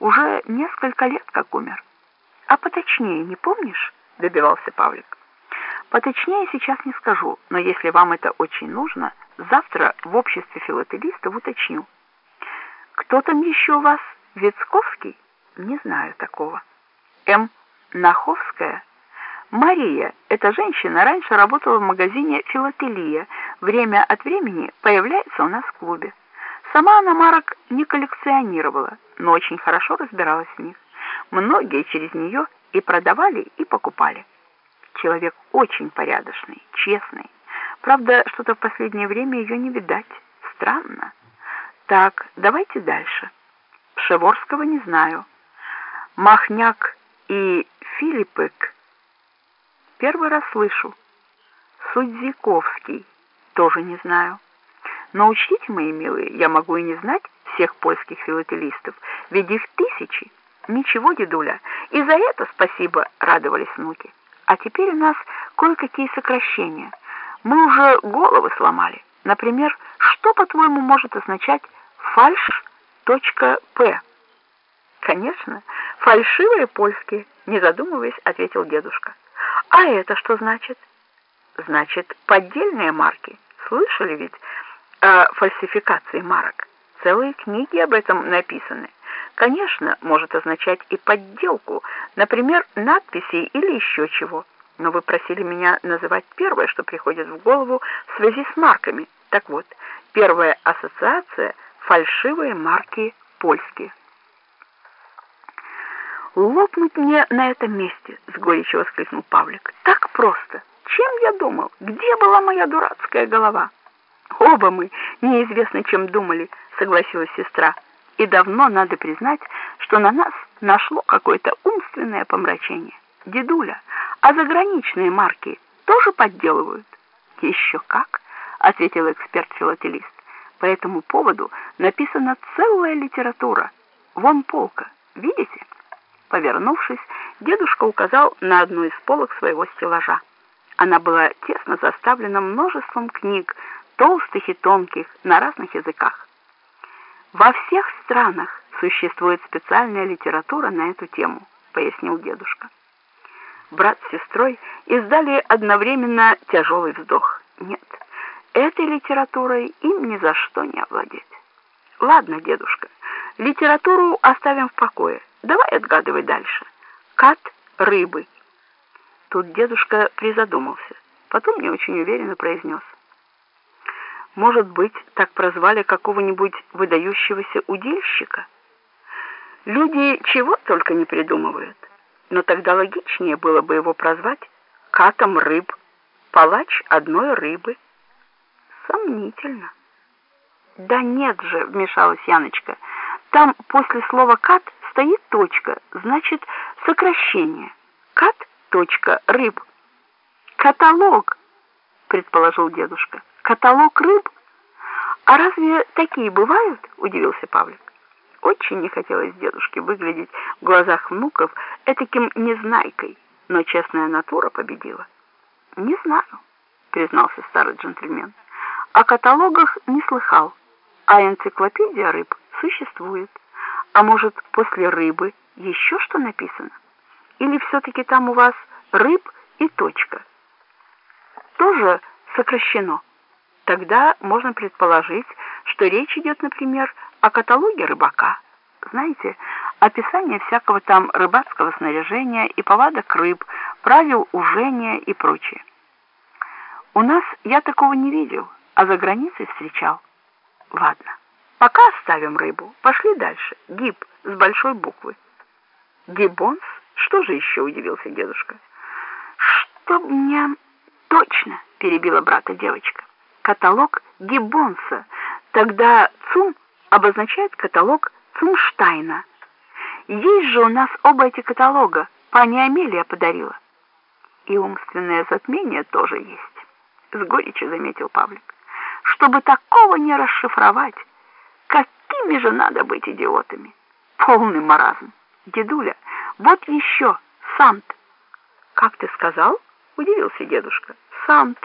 уже несколько лет как умер. А поточнее не помнишь? Добивался Павлик. Поточнее сейчас не скажу, но если вам это очень нужно, завтра в обществе филателистов уточню. Кто там еще у вас? Вицковский? Не знаю такого. М. Наховская? Мария, эта женщина, раньше работала в магазине «Филателия». Время от времени появляется у нас в клубе. Сама она марок не коллекционировала, но очень хорошо разбиралась в них. Многие через нее и продавали, и покупали. Человек очень порядочный, честный. Правда, что-то в последнее время ее не видать. Странно. Так, давайте дальше. Пшеворского не знаю. Махняк и Филиппек первый раз слышу. Судзиковский тоже не знаю. Но учтите, мои милые, я могу и не знать всех польских филателистов, ведь их тысячи. Ничего, дедуля, и за это спасибо, радовались внуки. А теперь у нас кое-какие сокращения. Мы уже головы сломали. Например, что, по-твоему, может означать фальш.п? Конечно, фальшивые польские, не задумываясь, ответил дедушка. А это что значит? Значит, поддельные марки. Слышали ведь о фальсификации марок? Целые книги об этом написаны. Конечно, может означать и подделку, например, надписей или еще чего. Но вы просили меня называть первое, что приходит в голову в связи с марками. Так вот, первая ассоциация – фальшивые марки польские. «Лопнуть мне на этом месте!» — с горечью воскликнул Павлик. «Так просто! Чем я думал? Где была моя дурацкая голова?» «Оба мы неизвестно, чем думали», — согласилась сестра. «И давно надо признать, что на нас нашло какое-то умственное помрачение. Дедуля, а заграничные марки тоже подделывают?» «Еще как!» — ответил эксперт-филателист. «По этому поводу написана целая литература. Вон полка, видите?» Повернувшись, дедушка указал на одну из полок своего стеллажа. Она была тесно заставлена множеством книг, толстых и тонких, на разных языках. Во всех странах существует специальная литература на эту тему, пояснил дедушка. Брат с сестрой издали одновременно тяжелый вздох. Нет, этой литературой им ни за что не овладеть. Ладно, дедушка, литературу оставим в покое. Давай отгадывай дальше. Кат рыбы. Тут дедушка призадумался. Потом не очень уверенно произнес. Может быть, так прозвали какого-нибудь выдающегося удильщика? Люди чего только не придумывают. Но тогда логичнее было бы его прозвать катом рыб, палач одной рыбы. Сомнительно. Да нет же, вмешалась Яночка. Там после слова кат стоит точка, значит сокращение. Кат, точка, рыб. Каталог, предположил дедушка. Каталог рыб? А разве такие бывают? Удивился Павлик. Очень не хотелось дедушке выглядеть в глазах внуков этаким незнайкой, но честная натура победила. «Не знаю», — признался старый джентльмен. «О каталогах не слыхал, а энциклопедия рыб существует». А может, после рыбы еще что написано? Или все-таки там у вас рыб и точка? Тоже сокращено. Тогда можно предположить, что речь идет, например, о каталоге рыбака. Знаете, описание всякого там рыбацкого снаряжения и повадок рыб, правил ужения и прочее. У нас я такого не видел, а за границей встречал. Ладно. Пока оставим рыбу. Пошли дальше. Гиб с большой буквы. Гиббонс? Что же еще, удивился дедушка. Чтоб мне... Точно, перебила брата девочка. Каталог Гиббонса. Тогда ЦУМ обозначает каталог Цумштайна. Есть же у нас оба эти каталога. Пани Амелия подарила. И умственное затмение тоже есть. С горечью заметил Павлик. Чтобы такого не расшифровать, Какими же надо быть идиотами? Полный маразм. Дедуля, вот еще, Сант. Как ты сказал? Удивился дедушка. Сант.